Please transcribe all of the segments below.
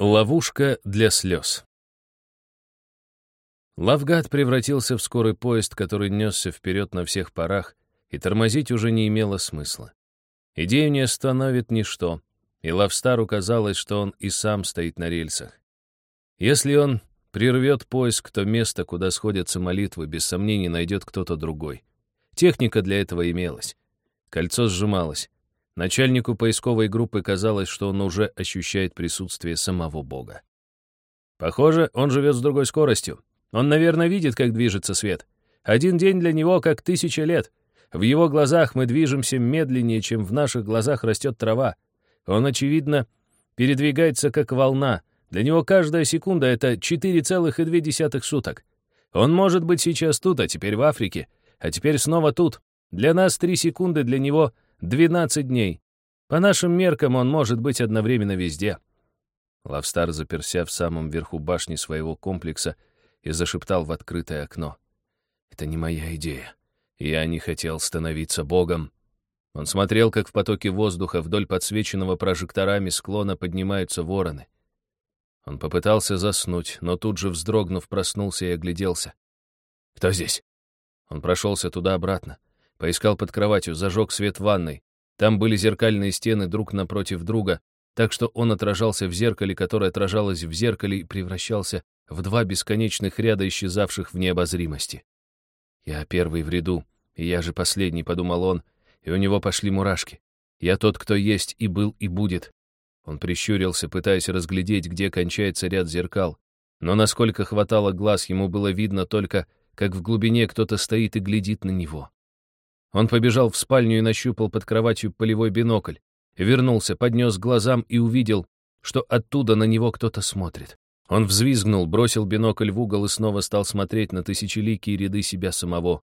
Ловушка для слез. Лавгад превратился в скорый поезд, который несся вперед на всех парах, и тормозить уже не имело смысла. Идею не остановит ничто, и Лавстару казалось, что он и сам стоит на рельсах. Если он прервет поиск, то место, куда сходятся молитвы, без сомнений найдет кто-то другой. Техника для этого имелась. Кольцо сжималось. Начальнику поисковой группы казалось, что он уже ощущает присутствие самого Бога. Похоже, он живет с другой скоростью. Он, наверное, видит, как движется свет. Один день для него как тысяча лет. В его глазах мы движемся медленнее, чем в наших глазах растет трава. Он, очевидно, передвигается как волна. Для него каждая секунда — это 4,2 суток. Он может быть сейчас тут, а теперь в Африке, а теперь снова тут. Для нас три секунды, для него 12 дней. По нашим меркам он может быть одновременно везде. Лавстар заперся в самом верху башни своего комплекса и зашептал в открытое окно. «Это не моя идея. Я не хотел становиться богом». Он смотрел, как в потоке воздуха вдоль подсвеченного прожекторами склона поднимаются вороны. Он попытался заснуть, но тут же, вздрогнув, проснулся и огляделся. «Кто здесь?» Он прошелся туда-обратно. Поискал под кроватью, зажег свет в ванной. Там были зеркальные стены друг напротив друга, так что он отражался в зеркале, которое отражалось в зеркале и превращался в два бесконечных ряда исчезавших в необозримости. «Я первый в ряду, и я же последний», — подумал он, и у него пошли мурашки. «Я тот, кто есть и был и будет». Он прищурился, пытаясь разглядеть, где кончается ряд зеркал. Но насколько хватало глаз, ему было видно только, как в глубине кто-то стоит и глядит на него. Он побежал в спальню и нащупал под кроватью полевой бинокль. Вернулся, поднес глазам и увидел, что оттуда на него кто-то смотрит. Он взвизгнул, бросил бинокль в угол и снова стал смотреть на тысячеликие ряды себя самого.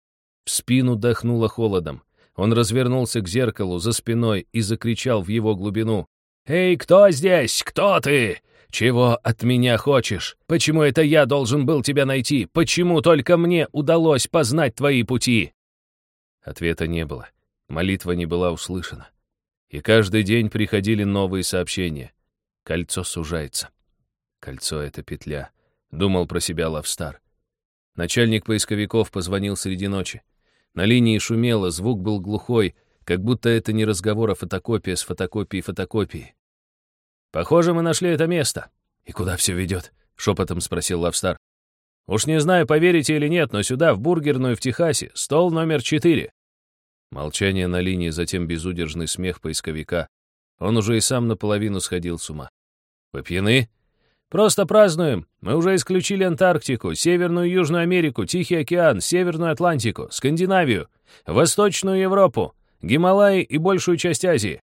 В спину дохнуло холодом. Он развернулся к зеркалу за спиной и закричал в его глубину. «Эй, кто здесь? Кто ты? Чего от меня хочешь? Почему это я должен был тебя найти? Почему только мне удалось познать твои пути?» Ответа не было. Молитва не была услышана. И каждый день приходили новые сообщения. Кольцо сужается. Кольцо — это петля. Думал про себя Лавстар. Начальник поисковиков позвонил среди ночи. На линии шумело, звук был глухой, как будто это не разговор, а фотокопия с фотокопией фотокопии. «Похоже, мы нашли это место. И куда все ведет?» — шепотом спросил Лавстар. «Уж не знаю, поверите или нет, но сюда, в бургерную в Техасе, стол номер четыре. Молчание на линии, затем безудержный смех поисковика. Он уже и сам наполовину сходил с ума. «Вы пьяны?» «Просто празднуем. Мы уже исключили Антарктику, Северную и Южную Америку, Тихий океан, Северную Атлантику, Скандинавию, Восточную Европу, Гималаи и большую часть Азии.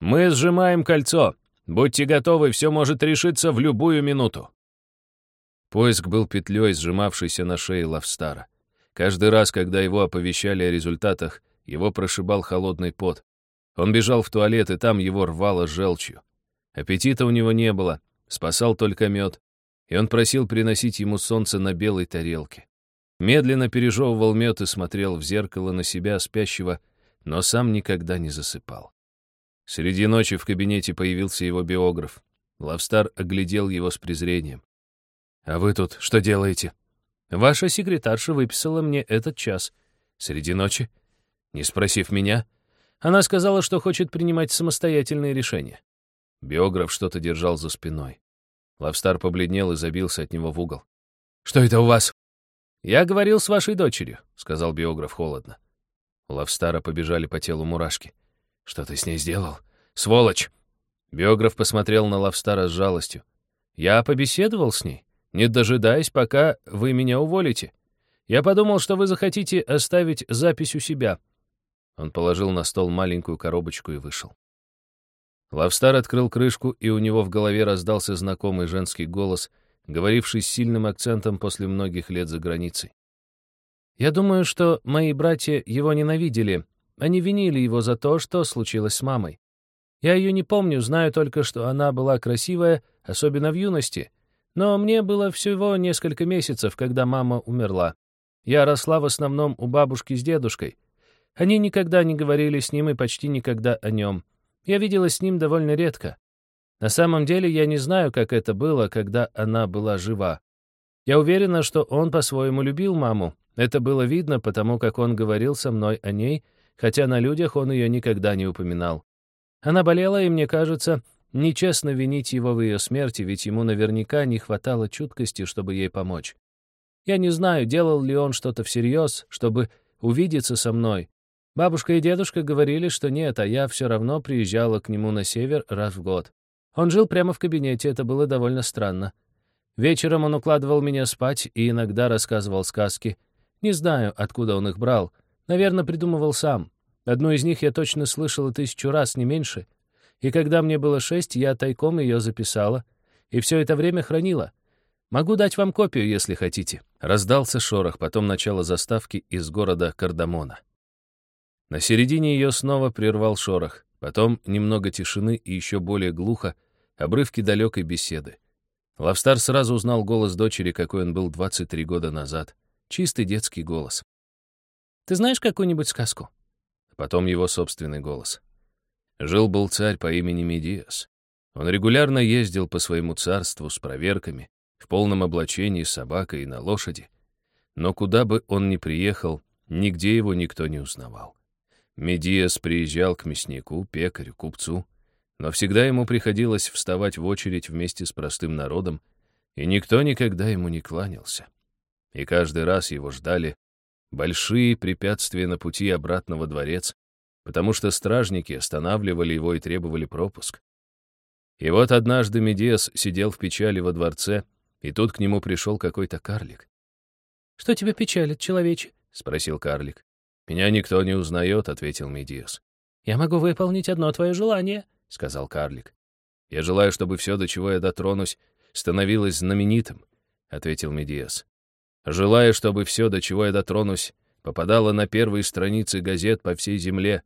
Мы сжимаем кольцо. Будьте готовы, все может решиться в любую минуту». Поиск был петлей, сжимавшейся на шее Лавстара. Каждый раз, когда его оповещали о результатах, его прошибал холодный пот. Он бежал в туалет, и там его рвало желчью. Аппетита у него не было, спасал только мед, и он просил приносить ему солнце на белой тарелке. Медленно пережевывал мед и смотрел в зеркало на себя спящего, но сам никогда не засыпал. Среди ночи в кабинете появился его биограф. Лавстар оглядел его с презрением. «А вы тут что делаете?» «Ваша секретарша выписала мне этот час. Среди ночи?» Не спросив меня, она сказала, что хочет принимать самостоятельные решения. Биограф что-то держал за спиной. Лавстар побледнел и забился от него в угол. «Что это у вас?» «Я говорил с вашей дочерью», — сказал биограф холодно. У Лавстара побежали по телу мурашки. «Что ты с ней сделал? Сволочь!» Биограф посмотрел на Лавстара с жалостью. «Я побеседовал с ней, не дожидаясь, пока вы меня уволите. Я подумал, что вы захотите оставить запись у себя. Он положил на стол маленькую коробочку и вышел. Лавстар открыл крышку, и у него в голове раздался знакомый женский голос, говоривший с сильным акцентом после многих лет за границей. «Я думаю, что мои братья его ненавидели. Они винили его за то, что случилось с мамой. Я ее не помню, знаю только, что она была красивая, особенно в юности. Но мне было всего несколько месяцев, когда мама умерла. Я росла в основном у бабушки с дедушкой. Они никогда не говорили с ним и почти никогда о нем. Я виделась с ним довольно редко. На самом деле я не знаю, как это было, когда она была жива. Я уверена, что он по-своему любил маму. Это было видно, потому как он говорил со мной о ней, хотя на людях он ее никогда не упоминал. Она болела, и мне кажется, нечестно винить его в ее смерти, ведь ему наверняка не хватало чуткости, чтобы ей помочь. Я не знаю, делал ли он что-то всерьез, чтобы увидеться со мной. Бабушка и дедушка говорили, что нет, а я все равно приезжала к нему на север раз в год. Он жил прямо в кабинете, это было довольно странно. Вечером он укладывал меня спать и иногда рассказывал сказки. Не знаю, откуда он их брал. Наверное, придумывал сам. Одну из них я точно слышала тысячу раз, не меньше. И когда мне было шесть, я тайком ее записала. И все это время хранила. Могу дать вам копию, если хотите». Раздался шорох, потом начало заставки из города Кардамона. На середине ее снова прервал шорох, потом немного тишины и еще более глухо обрывки далекой беседы. Лавстар сразу узнал голос дочери, какой он был 23 года назад. Чистый детский голос. «Ты знаешь какую-нибудь сказку?» Потом его собственный голос. Жил-был царь по имени Медиас. Он регулярно ездил по своему царству с проверками, в полном облачении с собакой и на лошади. Но куда бы он ни приехал, нигде его никто не узнавал. Медиас приезжал к мяснику, пекарю, купцу — но всегда ему приходилось вставать в очередь вместе с простым народом, и никто никогда ему не кланялся. И каждый раз его ждали большие препятствия на пути обратно во дворец, потому что стражники останавливали его и требовали пропуск. И вот однажды Медиас сидел в печали во дворце, и тут к нему пришел какой-то карлик. «Что тебя печалит, человече?» — спросил карлик. «Меня никто не узнает», — ответил Медиас. «Я могу выполнить одно твое желание», — сказал карлик. «Я желаю, чтобы все, до чего я дотронусь, становилось знаменитым», — ответил Медиас. «Желаю, чтобы все, до чего я дотронусь, попадало на первые страницы газет по всей земле,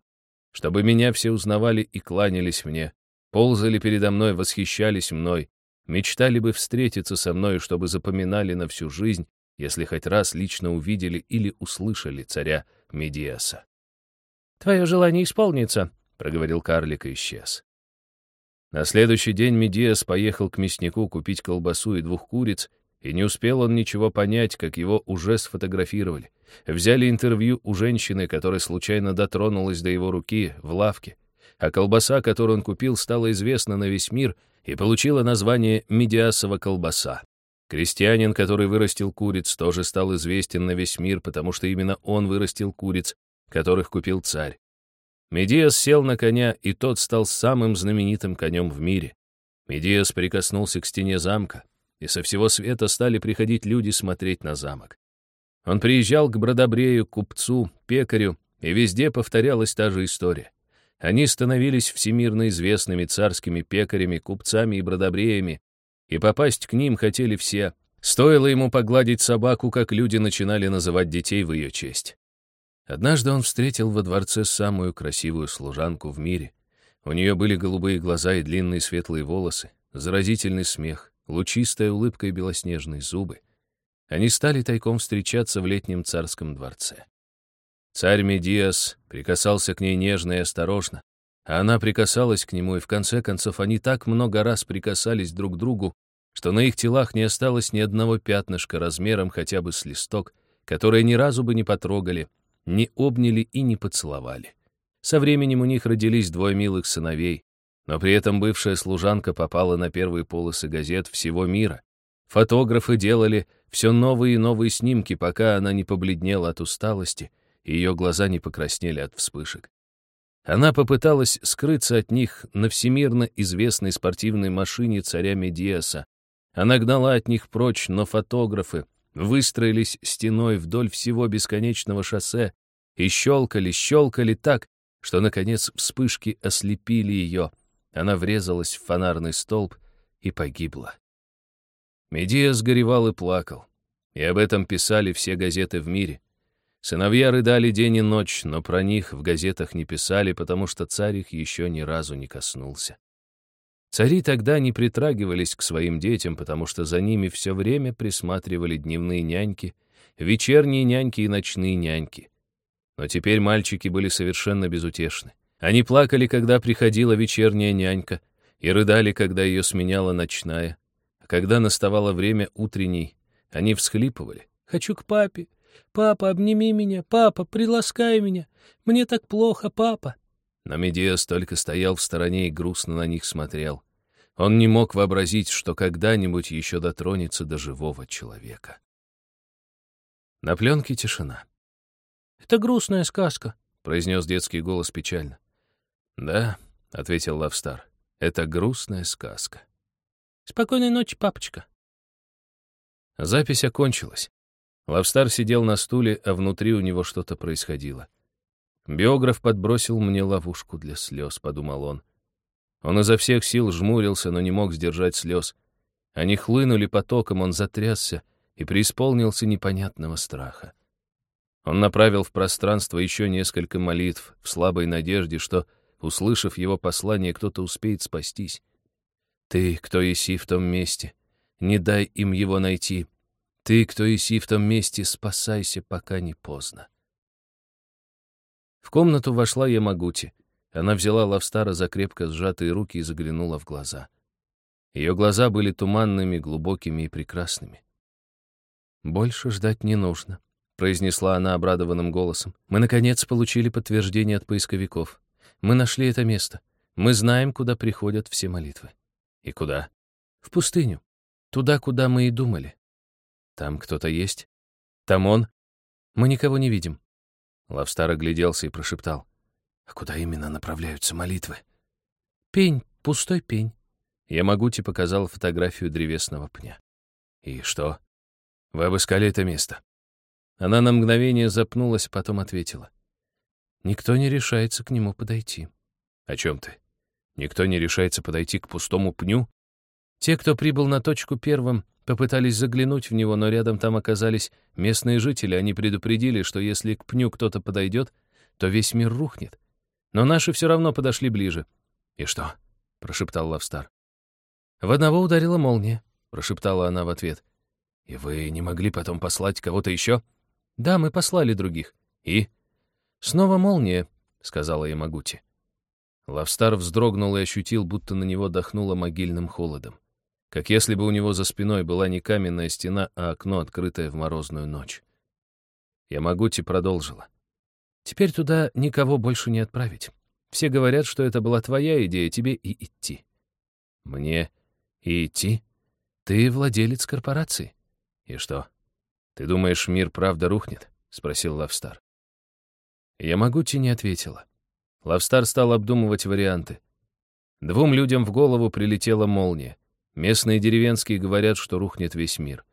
чтобы меня все узнавали и кланялись мне, ползали передо мной, восхищались мной, мечтали бы встретиться со мной, чтобы запоминали на всю жизнь, если хоть раз лично увидели или услышали царя Медиаса. «Твое желание исполнится», — проговорил карлик и исчез. На следующий день Медиас поехал к мяснику купить колбасу и двух куриц, и не успел он ничего понять, как его уже сфотографировали. Взяли интервью у женщины, которая случайно дотронулась до его руки в лавке, а колбаса, которую он купил, стала известна на весь мир и получила название «Медиасова колбаса». Крестьянин, который вырастил куриц, тоже стал известен на весь мир, потому что именно он вырастил куриц, которых купил царь. Медиас сел на коня, и тот стал самым знаменитым конем в мире. Медиас прикоснулся к стене замка, и со всего света стали приходить люди смотреть на замок. Он приезжал к Бродобрею, купцу, пекарю, и везде повторялась та же история. Они становились всемирно известными царскими пекарями, купцами и бродобреями, и попасть к ним хотели все. Стоило ему погладить собаку, как люди начинали называть детей в ее честь. Однажды он встретил во дворце самую красивую служанку в мире. У нее были голубые глаза и длинные светлые волосы, заразительный смех, лучистая улыбка и белоснежные зубы. Они стали тайком встречаться в летнем царском дворце. Царь Медиас прикасался к ней нежно и осторожно, она прикасалась к нему, и в конце концов они так много раз прикасались друг к другу, что на их телах не осталось ни одного пятнышка размером хотя бы с листок, которое ни разу бы не потрогали, не обняли и не поцеловали. Со временем у них родились двое милых сыновей, но при этом бывшая служанка попала на первые полосы газет всего мира. Фотографы делали все новые и новые снимки, пока она не побледнела от усталости, и ее глаза не покраснели от вспышек. Она попыталась скрыться от них на всемирно известной спортивной машине царя Медиаса. Она гнала от них прочь, но фотографы, выстроились стеной вдоль всего бесконечного шоссе и щелкали, щелкали так, что, наконец, вспышки ослепили ее. Она врезалась в фонарный столб и погибла. Медиа сгоревал и плакал. И об этом писали все газеты в мире. Сыновья рыдали день и ночь, но про них в газетах не писали, потому что царь их еще ни разу не коснулся. Цари тогда не притрагивались к своим детям, потому что за ними все время присматривали дневные няньки, вечерние няньки и ночные няньки. Но теперь мальчики были совершенно безутешны. Они плакали, когда приходила вечерняя нянька, и рыдали, когда ее сменяла ночная, а когда наставало время утренней, они всхлипывали. «Хочу к папе! Папа, обними меня! Папа, приласкай меня! Мне так плохо, папа!» Но Медиас только стоял в стороне и грустно на них смотрел. Он не мог вообразить, что когда-нибудь еще дотронется до живого человека. На пленке тишина. «Это грустная сказка», — произнес детский голос печально. «Да», — ответил Лавстар, — «это грустная сказка». «Спокойной ночи, папочка». Запись окончилась. Лавстар сидел на стуле, а внутри у него что-то происходило. «Биограф подбросил мне ловушку для слез», — подумал он. Он изо всех сил жмурился, но не мог сдержать слез. Они хлынули потоком, он затрясся и преисполнился непонятного страха. Он направил в пространство еще несколько молитв в слабой надежде, что, услышав его послание, кто-то успеет спастись. «Ты, кто иси в том месте, не дай им его найти. Ты, кто иси в том месте, спасайся, пока не поздно». В комнату вошла Ямагути. Она взяла Лавстара за крепко сжатые руки и заглянула в глаза. Ее глаза были туманными, глубокими и прекрасными. «Больше ждать не нужно», — произнесла она обрадованным голосом. «Мы, наконец, получили подтверждение от поисковиков. Мы нашли это место. Мы знаем, куда приходят все молитвы». «И куда?» «В пустыню. Туда, куда мы и думали». «Там кто-то есть?» «Там он?» «Мы никого не видим». Лавстар огляделся и прошептал. «А куда именно направляются молитвы?» «Пень, пустой пень». Ямагути показал фотографию древесного пня. «И что? Вы обыскали это место?» Она на мгновение запнулась, потом ответила. «Никто не решается к нему подойти». «О чем ты? Никто не решается подойти к пустому пню?» Те, кто прибыл на точку первым, попытались заглянуть в него, но рядом там оказались местные жители. Они предупредили, что если к пню кто-то подойдет, то весь мир рухнет. Но наши все равно подошли ближе. «И что?» — прошептал Лавстар. «В одного ударила молния», — прошептала она в ответ. «И вы не могли потом послать кого-то еще?» «Да, мы послали других. И?» «Снова молния», — сказала Ямагути. Лавстар вздрогнул и ощутил, будто на него дохнуло могильным холодом как если бы у него за спиной была не каменная стена, а окно, открытое в морозную ночь. Ямагути продолжила. «Теперь туда никого больше не отправить. Все говорят, что это была твоя идея, тебе и идти». «Мне и идти? Ты владелец корпорации. И что? Ты думаешь, мир правда рухнет?» — спросил Лавстар. Ямагути не ответила. Лавстар стал обдумывать варианты. Двум людям в голову прилетела молния. Местные деревенские говорят, что рухнет весь мир.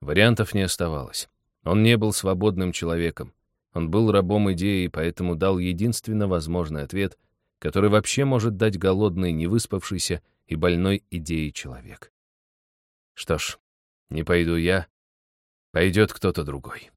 Вариантов не оставалось. Он не был свободным человеком. Он был рабом идеи, и поэтому дал единственно возможный ответ, который вообще может дать голодный, невыспавшийся и больной идеей человек. Что ж, не пойду я, пойдет кто-то другой.